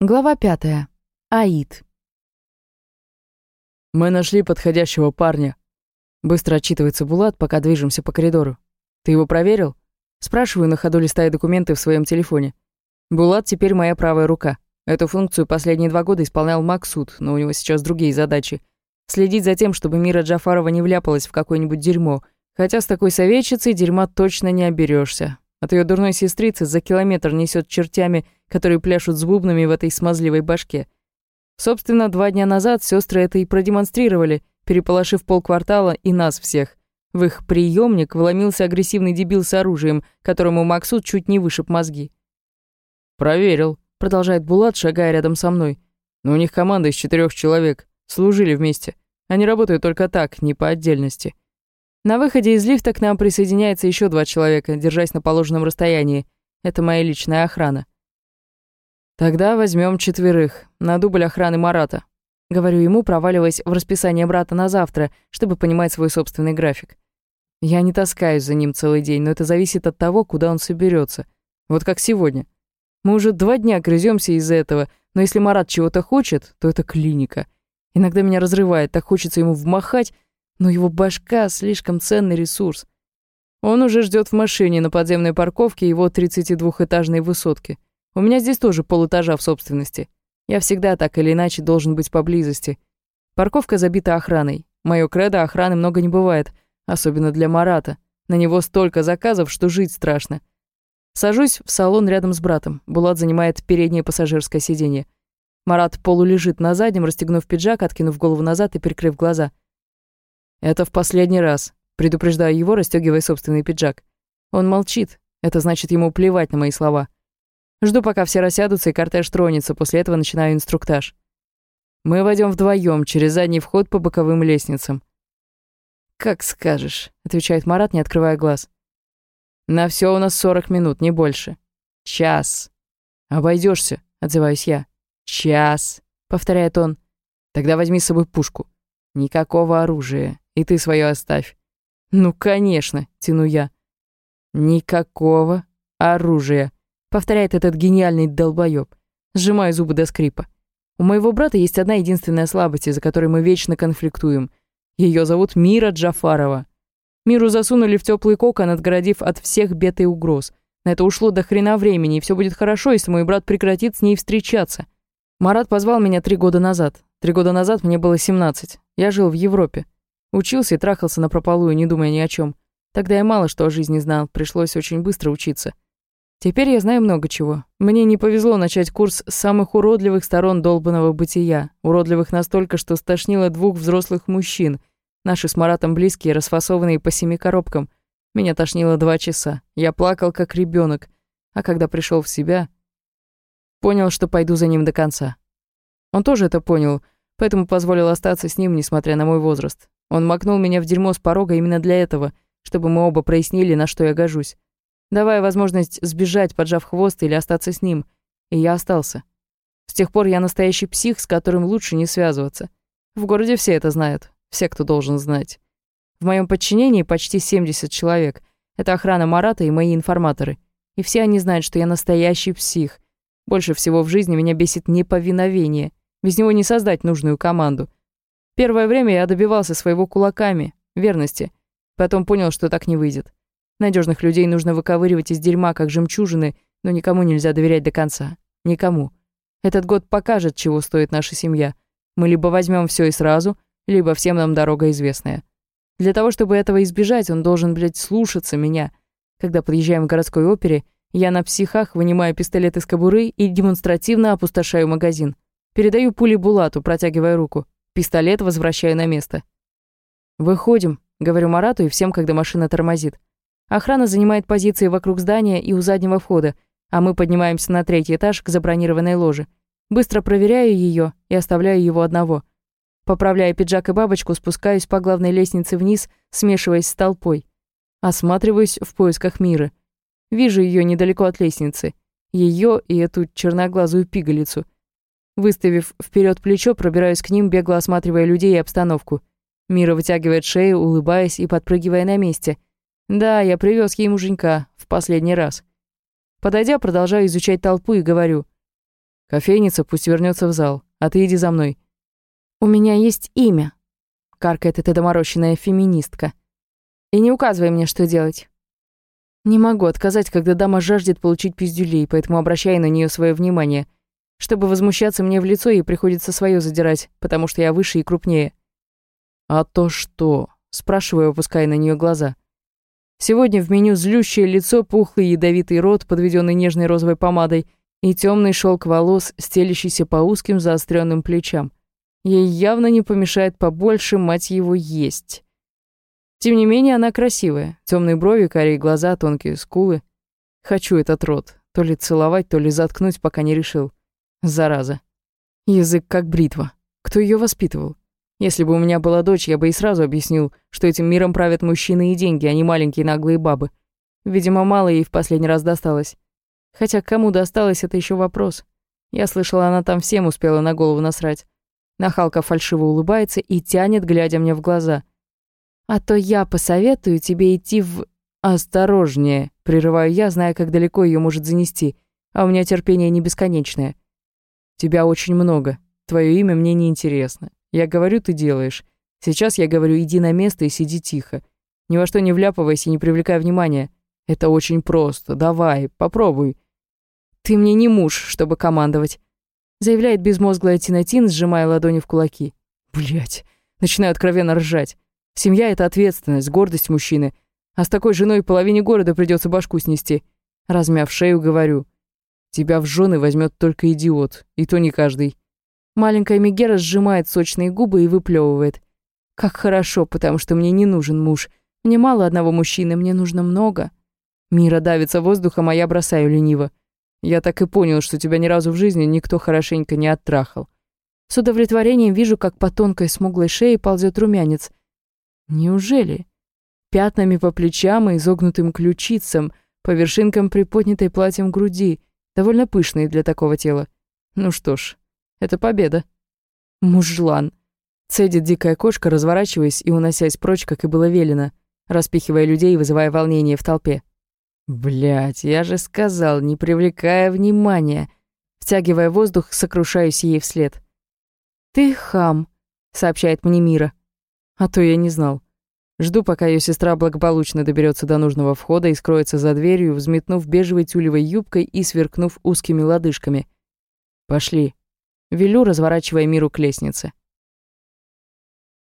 Глава пятая. Аид. «Мы нашли подходящего парня», — быстро отчитывается Булат, пока движемся по коридору. «Ты его проверил?» Спрашиваю, на ходу листая документы в своем телефоне. Булат теперь моя правая рука. Эту функцию последние два года исполнял Максут, но у него сейчас другие задачи. Следить за тем, чтобы Мира Джафарова не вляпалась в какое-нибудь дерьмо. Хотя с такой советчицей дерьма точно не оберешься. От ее дурной сестрицы за километр несет чертями, которые пляшут с бубнами в этой смазливой башке. Собственно, два дня назад сестры это и продемонстрировали, переполошив полквартала и нас всех. В их приемник вломился агрессивный дебил с оружием, которому Максут чуть не вышиб мозги. «Проверил», — продолжает Булат, шагая рядом со мной. «Но у них команда из четырех человек. Служили вместе. Они работают только так, не по отдельности. На выходе из лифта к нам присоединяется еще два человека, держась на положенном расстоянии. Это моя личная охрана. Тогда возьмем четверых, на дубль охраны Марата. Говорю ему, проваливаясь в расписание брата на завтра, чтобы понимать свой собственный график. Я не таскаюсь за ним целый день, но это зависит от того, куда он соберется. Вот как сегодня. Мы уже два дня грыземся из-за этого, но если Марат чего-то хочет, то это клиника. Иногда меня разрывает, так хочется ему вмахать, но его башка — слишком ценный ресурс. Он уже ждет в машине на подземной парковке его 32-этажной высотки. У меня здесь тоже полэтажа в собственности. Я всегда так или иначе должен быть поблизости. Парковка забита охраной. Моё кредо охраны много не бывает, особенно для Марата. На него столько заказов, что жить страшно. Сажусь в салон рядом с братом. Булат занимает переднее пассажирское сиденье. Марат полулежит на заднем, расстегнув пиджак, откинув голову назад и прикрыв глаза — «Это в последний раз», — предупреждаю его, расстёгивая собственный пиджак. Он молчит. Это значит, ему плевать на мои слова. Жду, пока все рассядутся и кортеж тронется, после этого начинаю инструктаж. Мы войдем вдвоем через задний вход по боковым лестницам. «Как скажешь», — отвечает Марат, не открывая глаз. «На все у нас сорок минут, не больше». «Час». «Обойдешься», — отзываюсь я. «Час», — повторяет он. «Тогда возьми с собой пушку». «Никакого оружия. И ты свое оставь. Ну, конечно, тяну я. Никакого оружия, повторяет этот гениальный долбоёб. Сжимаю зубы до скрипа. У моего брата есть одна единственная слабость, из-за которой мы вечно конфликтуем. Ее зовут Мира Джафарова. Миру засунули в теплый кокон, отгородив от всех бед и угроз. На это ушло до хрена времени, и все будет хорошо, если мой брат прекратит с ней встречаться. Марат позвал меня три года назад. Три года назад мне было 17. Я жил в Европе. Учился и трахался на прополую, не думая ни о чем. Тогда я мало что о жизни знал, пришлось очень быстро учиться. Теперь я знаю много чего. Мне не повезло начать курс с самых уродливых сторон долбанного бытия. Уродливых настолько, что стошнило двух взрослых мужчин. Наши с Маратом близкие, расфасованные по семи коробкам. Меня тошнило два часа. Я плакал, как ребенок. А когда пришел в себя, понял, что пойду за ним до конца. Он тоже это понял, поэтому позволил остаться с ним, несмотря на мой возраст. Он макнул меня в дерьмо с порога именно для этого, чтобы мы оба прояснили, на что я гожусь. Давая возможность сбежать, поджав хвост или остаться с ним. И я остался. С тех пор я настоящий псих, с которым лучше не связываться. В городе все это знают. Все, кто должен знать. В моем подчинении почти 70 человек. Это охрана Марата и мои информаторы. И все они знают, что я настоящий псих. Больше всего в жизни меня бесит неповиновение. Без него не создать нужную команду. Первое время я добивался своего кулаками, верности. Потом понял, что так не выйдет. Надежных людей нужно выковыривать из дерьма, как жемчужины, но никому нельзя доверять до конца. Никому. Этот год покажет, чего стоит наша семья. Мы либо возьмем все и сразу, либо всем нам дорога известная. Для того, чтобы этого избежать, он должен, блядь, слушаться меня. Когда подъезжаем к городской опере, я на психах вынимаю пистолет из кобуры и демонстративно опустошаю магазин. Передаю пули Булату, протягивая руку. Пистолет возвращаю на место. «Выходим», — говорю Марату и всем, когда машина тормозит. Охрана занимает позиции вокруг здания и у заднего входа, а мы поднимаемся на третий этаж к забронированной ложе. Быстро проверяю ее и оставляю его одного. Поправляя пиджак и бабочку, спускаюсь по главной лестнице вниз, смешиваясь с толпой. Осматриваюсь в поисках мира. Вижу ее недалеко от лестницы. Ее и эту черноглазую пигалицу — Выставив вперед плечо, пробираюсь к ним, бегло осматривая людей и обстановку. Мира вытягивает шею, улыбаясь и подпрыгивая на месте. Да, я привез ей муженька в последний раз. Подойдя, продолжаю изучать толпу и говорю. Кофейница пусть вернется в зал, а ты иди за мной». «У меня есть имя», — каркает эта доморощенная феминистка. «И не указывай мне, что делать». Не могу отказать, когда дама жаждет получить пиздюлей, поэтому обращаю на нее свое внимание. Чтобы возмущаться мне в лицо, ей приходится свое задирать, потому что я выше и крупнее. «А то что?» — спрашиваю, опуская на нее глаза. Сегодня в меню злющее лицо, пухлый ядовитый рот, подведенный нежной розовой помадой, и темный шелк волос, стелящийся по узким заостренным плечам. Ей явно не помешает побольше, мать его, есть. Тем не менее, она красивая. Темные брови, карие глаза, тонкие скулы. Хочу этот рот. То ли целовать, то ли заткнуть, пока не решил. Зараза. Язык как бритва. Кто ее воспитывал? Если бы у меня была дочь, я бы и сразу объяснил, что этим миром правят мужчины и деньги, а не маленькие наглые бабы. Видимо, мало ей в последний раз досталось. Хотя кому досталось, это еще вопрос. Я слышала, она там всем успела на голову насрать. Нахалка фальшиво улыбается и тянет, глядя мне в глаза. А то я посоветую тебе идти в... Осторожнее, прерываю я, зная, как далеко ее может занести, а у меня терпение не бесконечное. Тебя очень много. Твое имя мне не интересно. Я говорю, ты делаешь. Сейчас я говорю, иди на место и сиди тихо. Ни во что не вляпывайся не привлекай внимания. Это очень просто. Давай, попробуй. Ты мне не муж, чтобы командовать. Заявляет безмозглая Тинатин, сжимая ладони в кулаки. Блять, начинаю откровенно ржать. Семья — это ответственность, гордость мужчины. А с такой женой половине города придется башку снести. Размяв шею, говорю. Тебя в жены возьмет только идиот, и то не каждый. Маленькая Мегера сжимает сочные губы и выплевывает. Как хорошо, потому что мне не нужен муж. Мне мало одного мужчины, мне нужно много. Мира давится воздухом, а я бросаю лениво. Я так и понял, что тебя ни разу в жизни никто хорошенько не оттрахал. С удовлетворением вижу, как по тонкой смуглой шее ползет румянец. Неужели? Пятнами по плечам и изогнутым ключицам, по вершинкам приподнятой платьем груди, довольно пышные для такого тела. Ну что ж, это победа. Мужлан. Цедит дикая кошка, разворачиваясь и уносясь прочь, как и было велено, распихивая людей и вызывая волнение в толпе. Блять, я же сказал, не привлекая внимания. Втягивая воздух, сокрушаюсь ей вслед. «Ты хам», — сообщает мне Мира. А то я не знал. Жду, пока ее сестра благополучно доберется до нужного входа и скроется за дверью, взметнув бежевой тюлевой юбкой и сверкнув узкими лодыжками. «Пошли», Велю, разворачивая миру к лестнице.